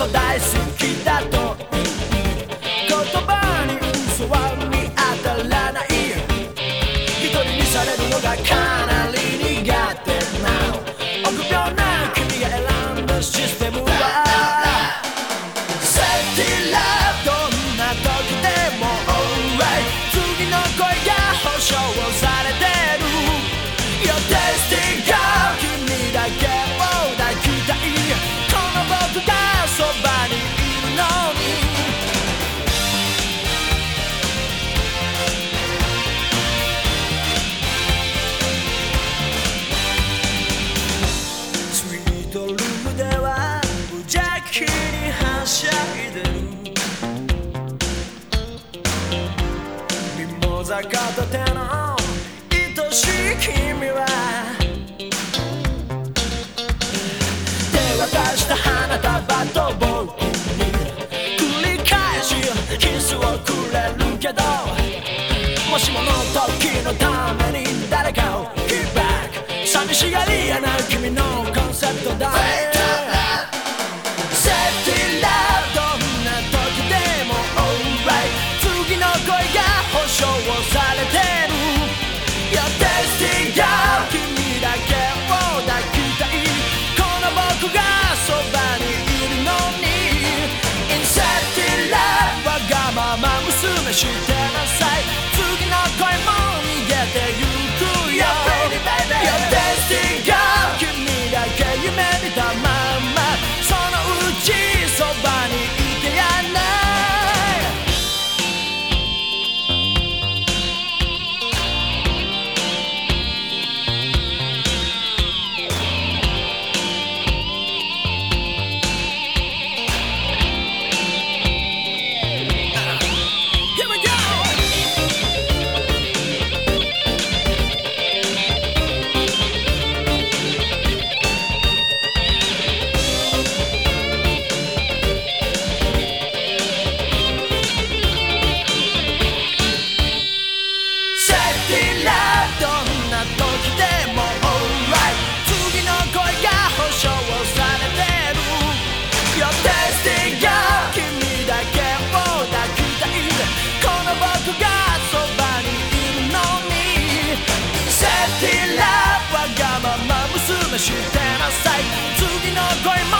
こと大好きだとざ片の愛しい君は手渡した花束と僕に繰り返しキスをくれるけどもしもの時のために誰かをキーバック寂しがり屋な君のコンセプトだ、I should 娘してなさい。次の恋も